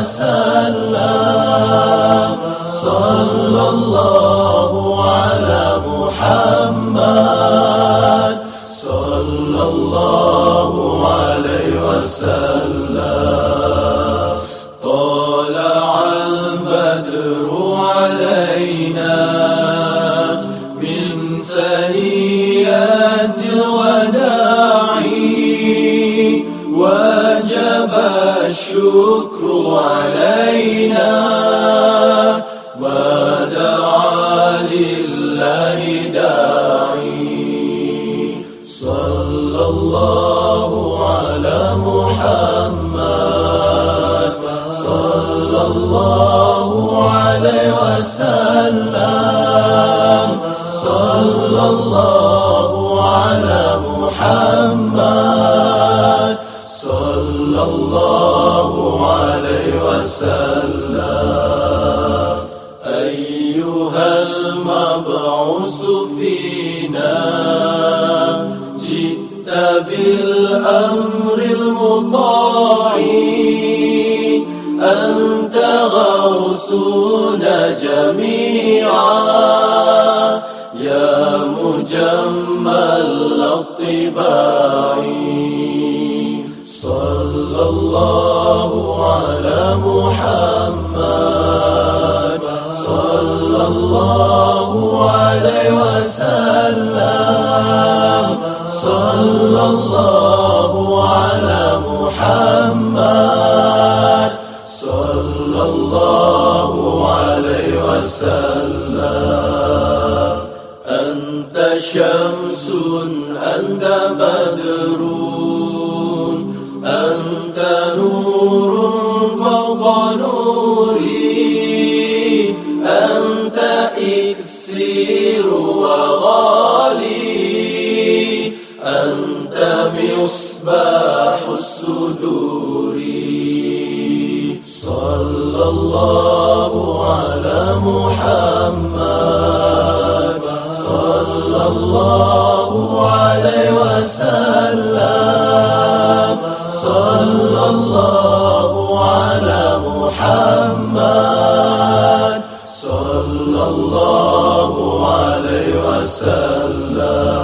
وسلم. صلى الله الشكر علينا ما دعا لله داعي. صلى الله على محمد. صلى الله عليه وسلم. صلى الله وسلم أيها المبعوث فينا جئت بالأمر المطاع أنت غوثنا جميعا. يا مجمل الطباع. صلى الله على محمد صلى الله عليه وسلم صلى الله على محمد صلى الله عليه وسلم أنت شمس أنت بدر مصباح الصدور. صلى الله على محمد. صلى الله عليه وسلم. صلى الله على محمد. صلى الله عليه وسلم.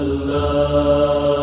الله